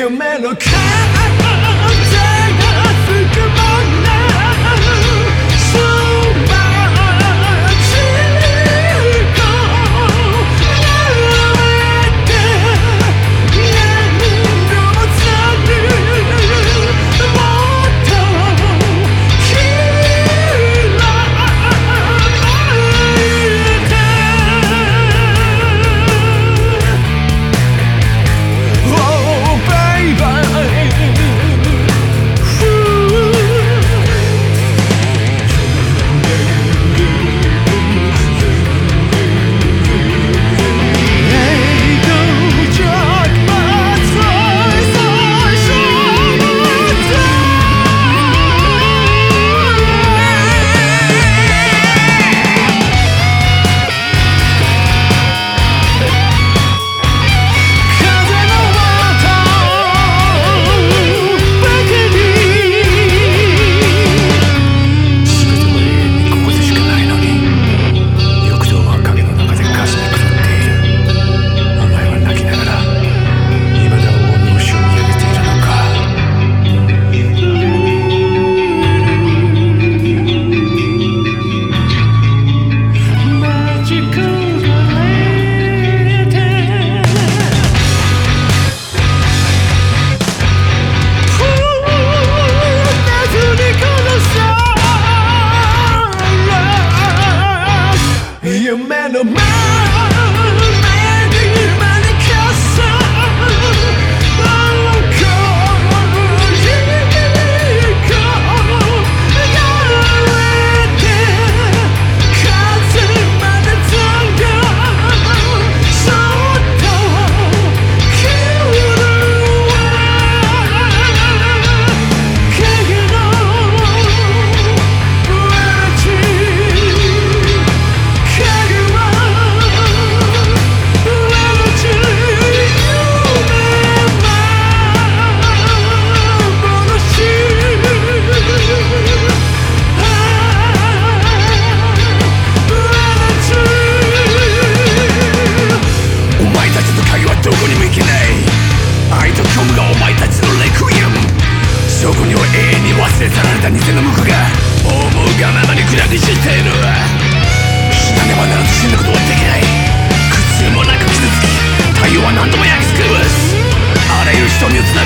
you may look at No man. にクラクしている。死なねばならず死ぬことはできない。苦痛もなく傷つき太陽は何度も焼き尽くす。あらゆる人につな